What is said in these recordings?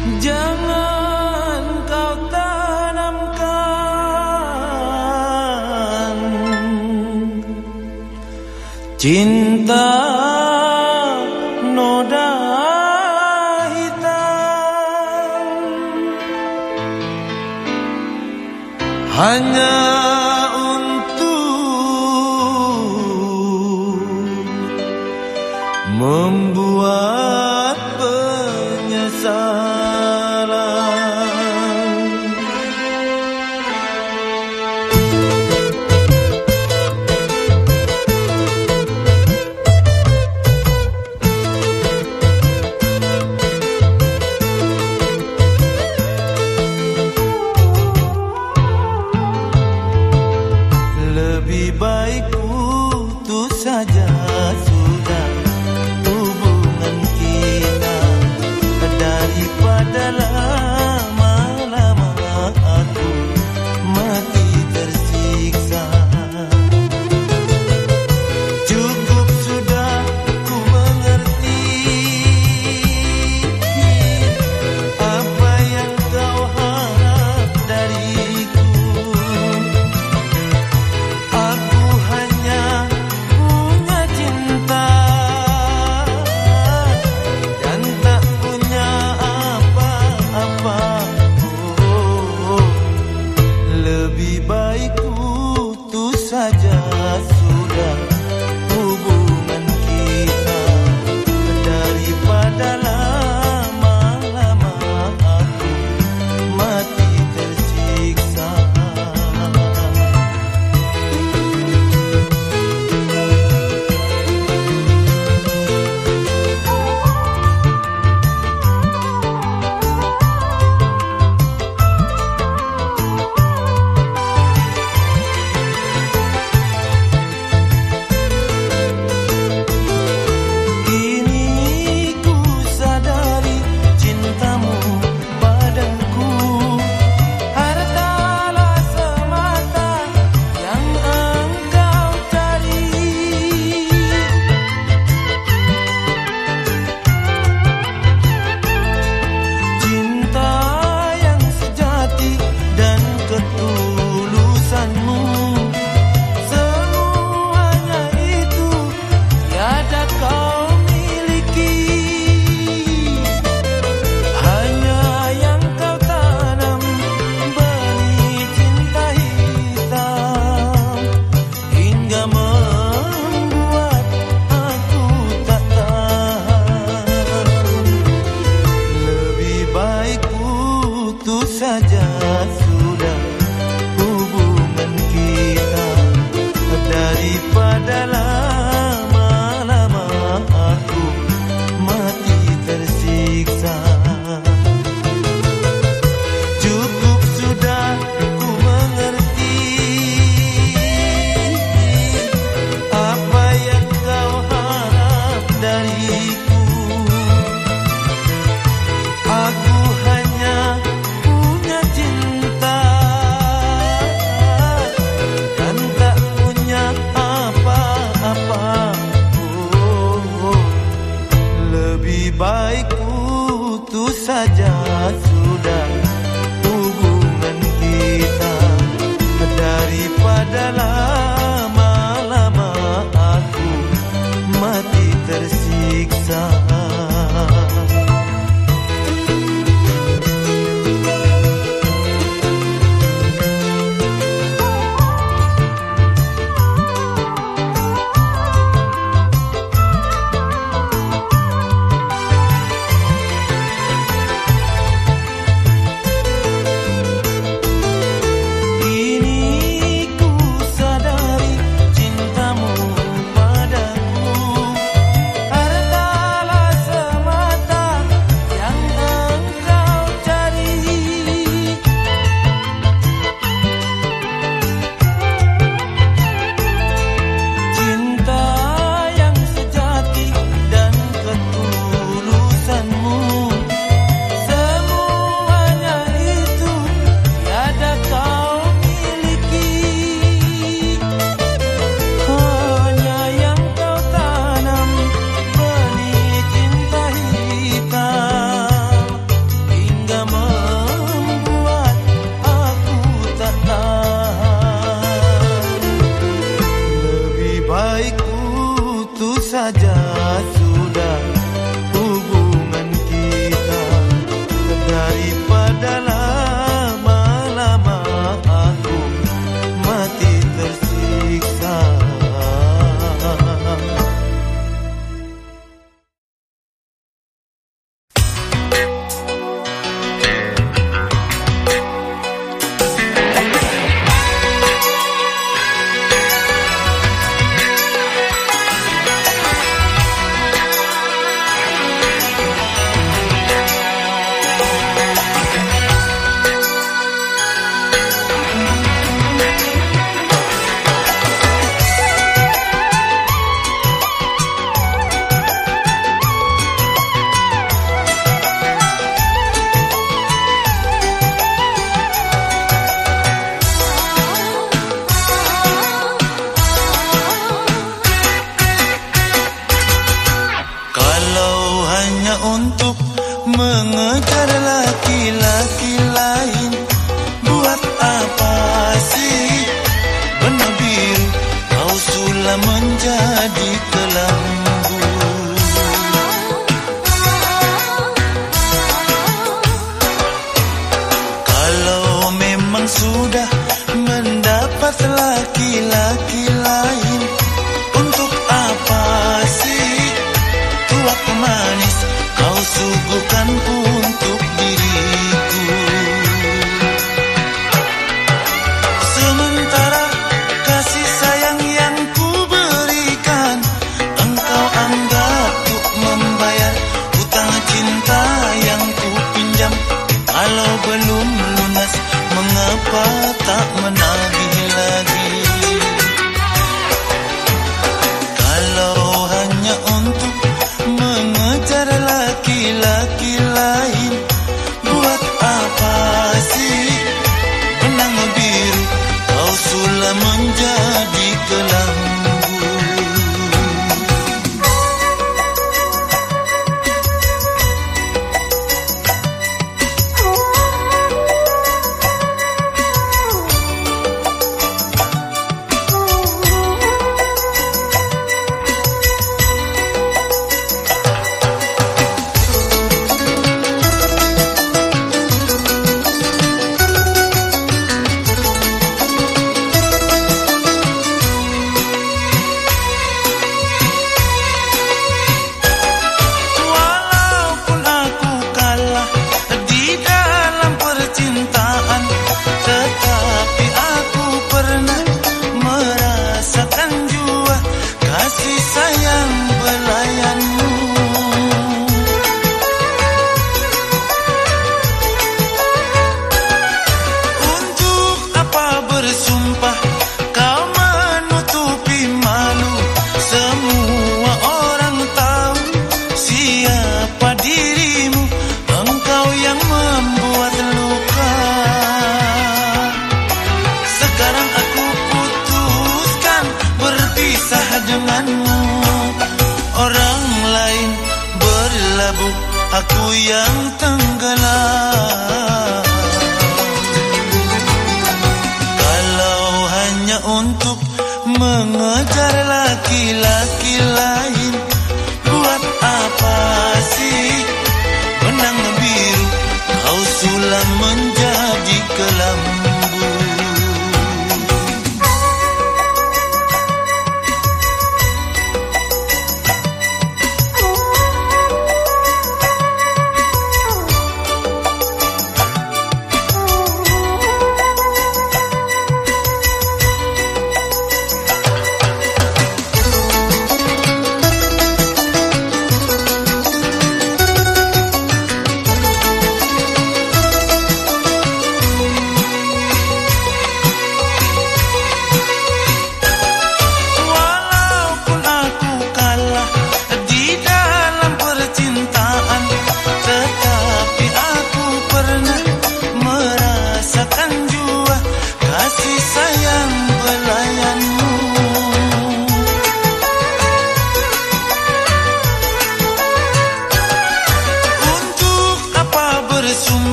Jangan kau tanamkan Cinta noda hitam. Hanya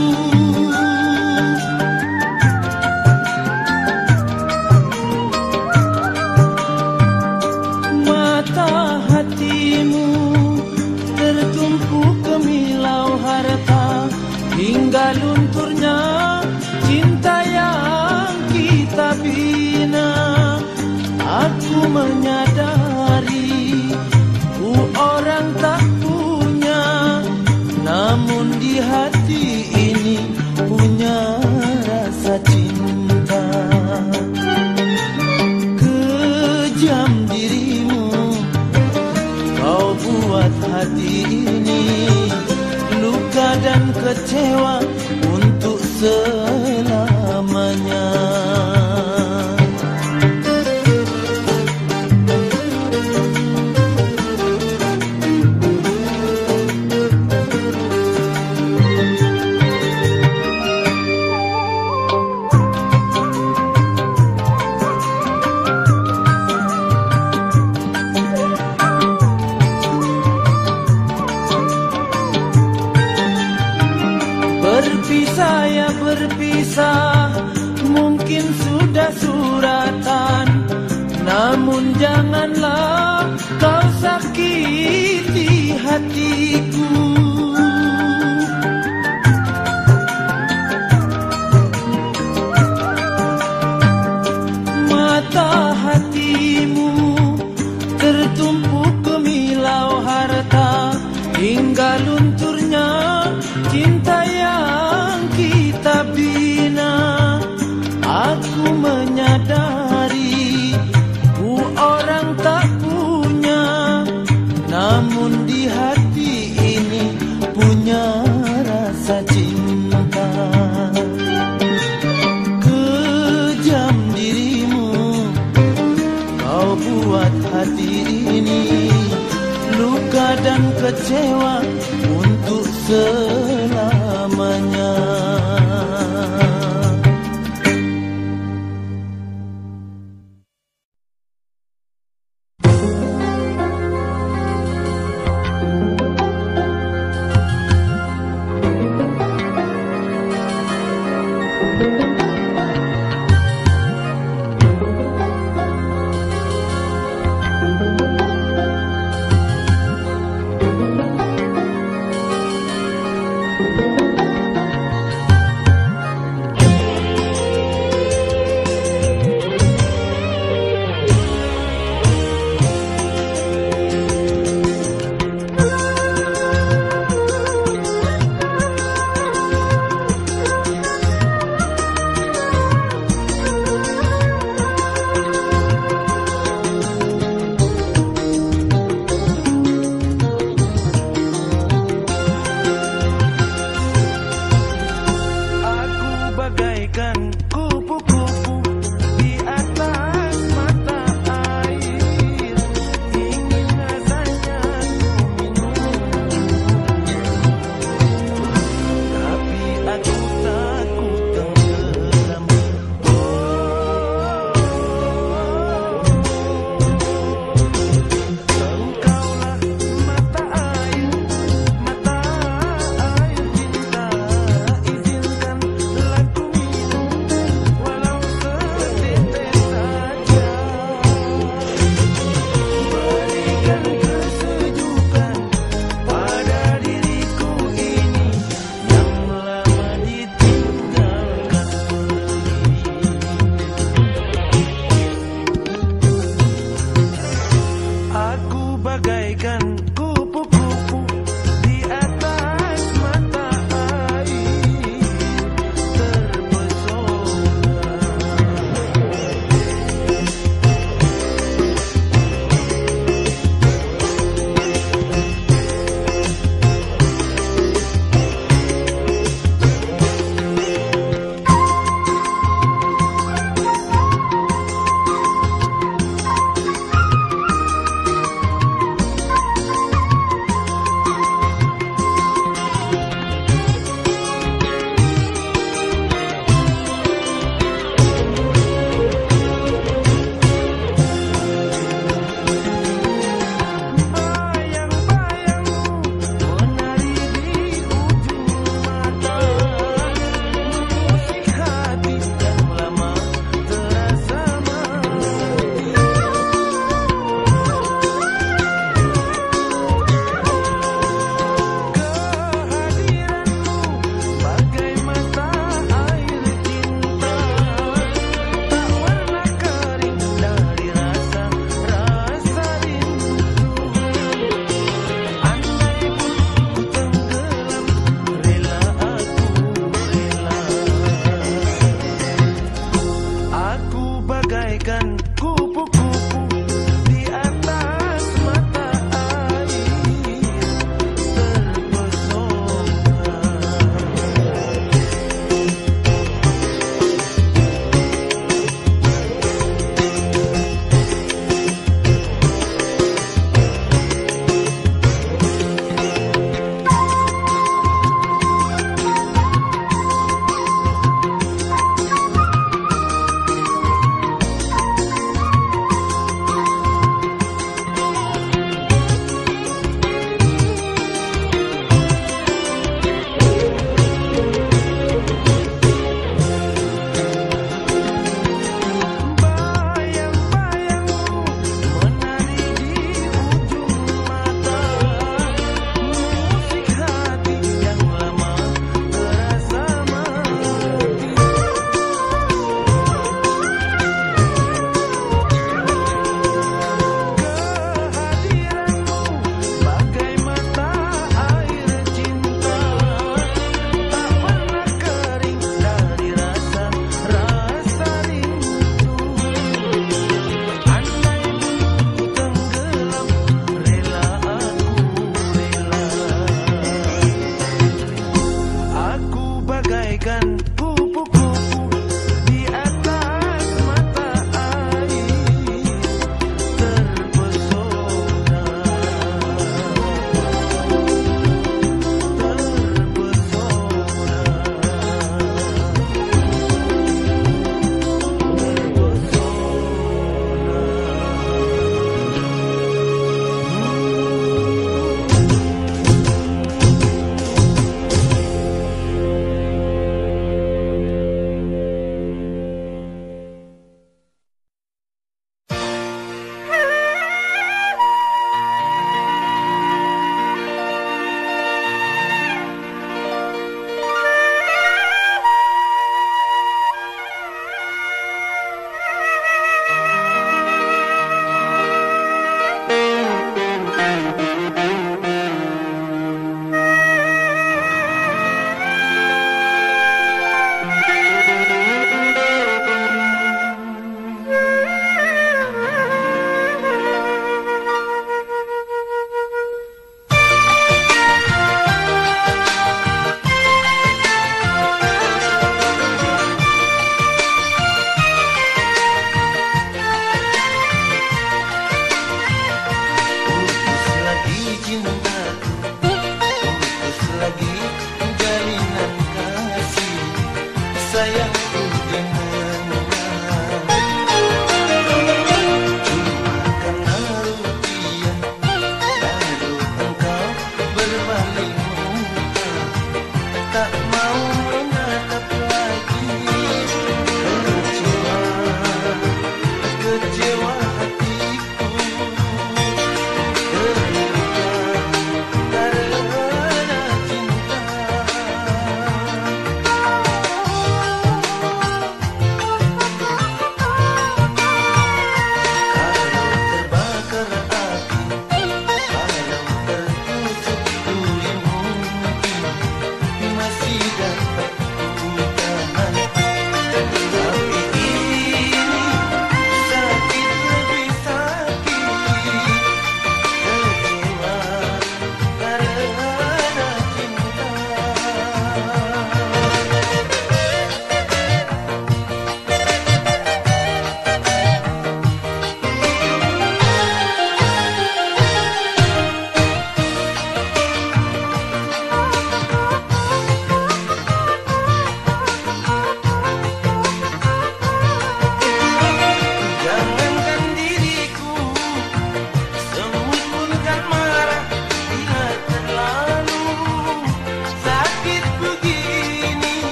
Jesus.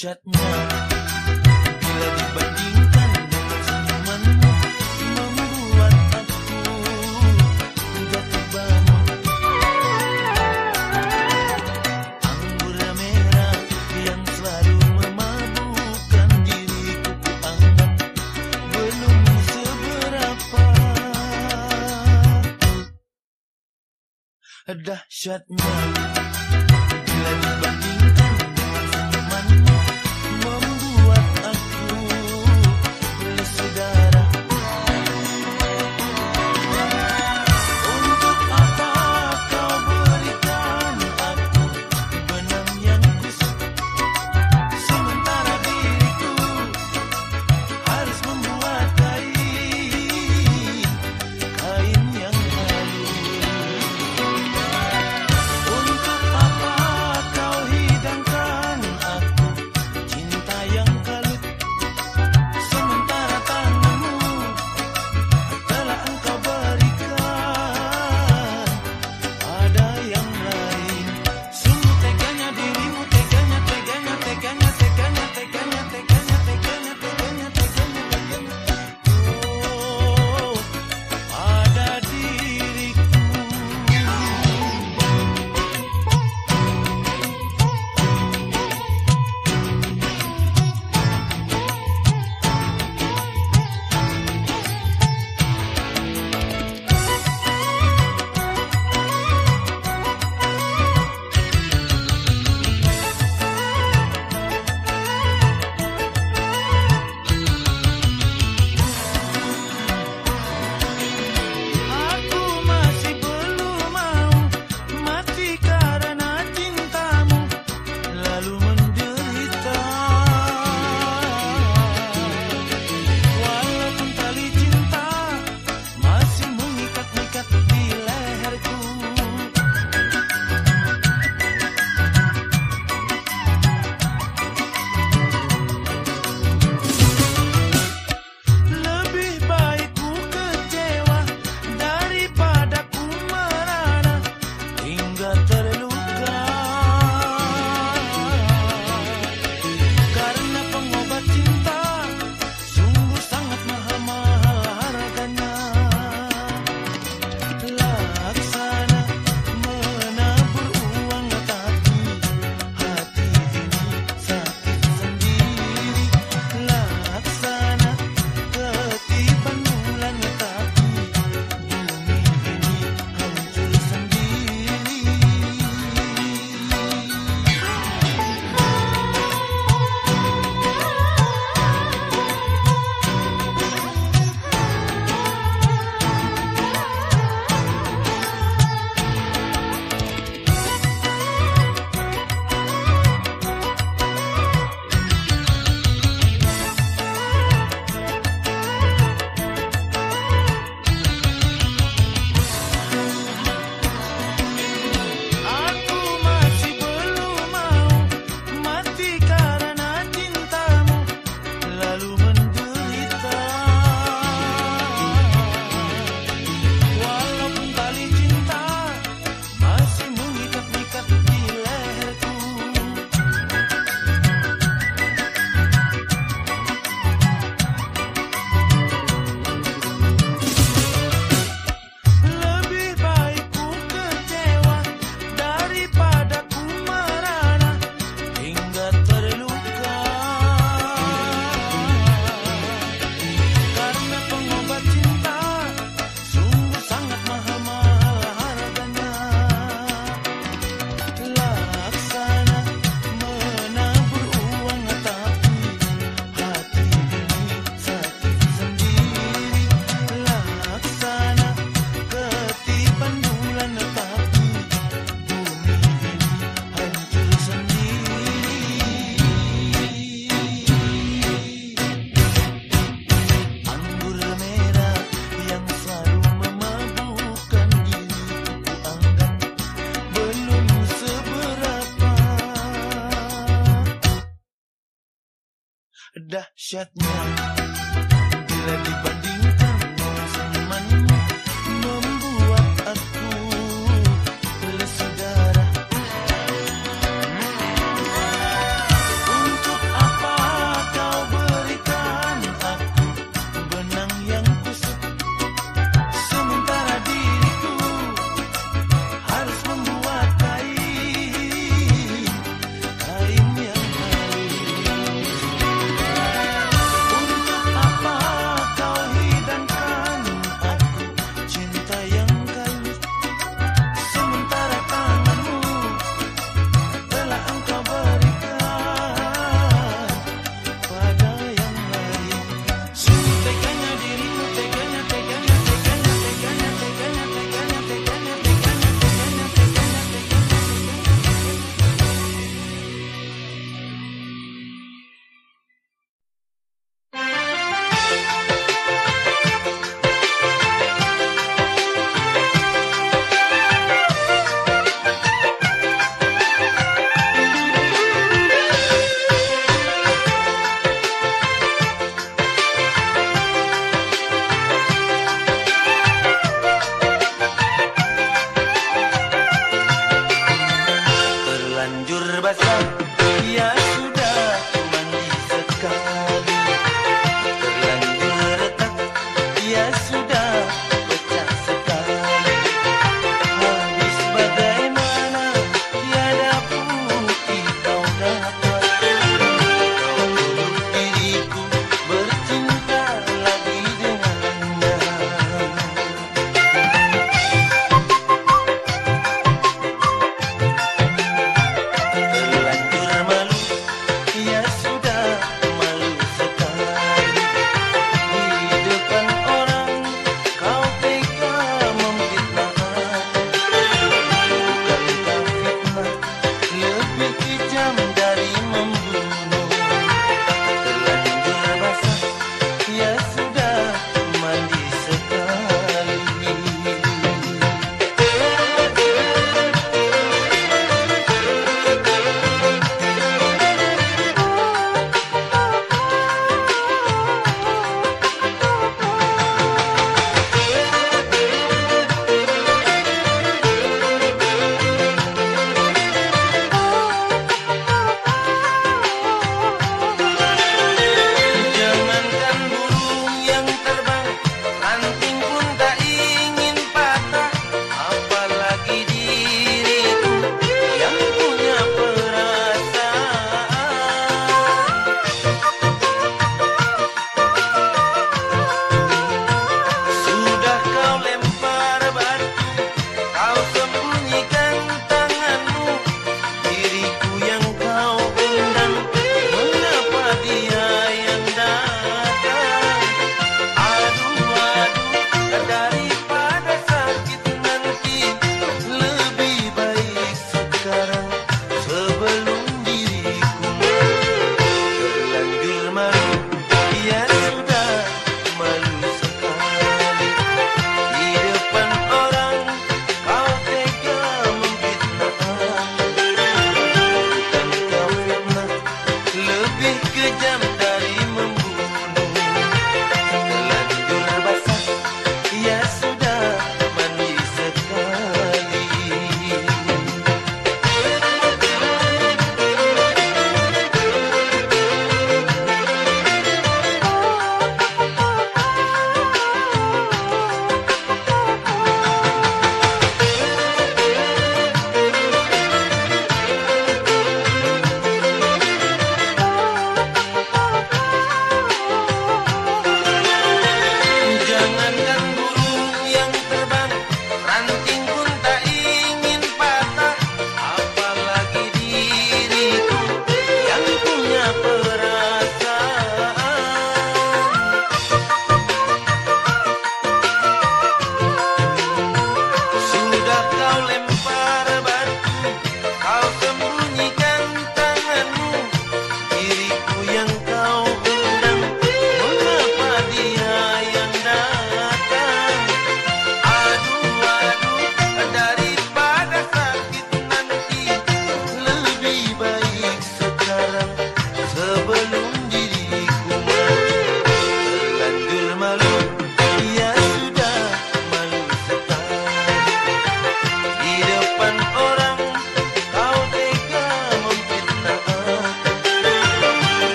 dahsyatnya Bila dibandingkan dengan senyumanmu Membuat aku jatuh bangun Anggur merah yang selalu memabukkan diriku Kuanggap belum seberapa. Dahsyatnya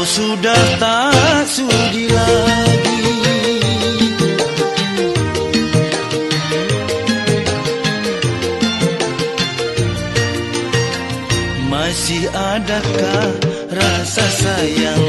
kau sudah tak sudi lagi. Masih adakah rasa sayang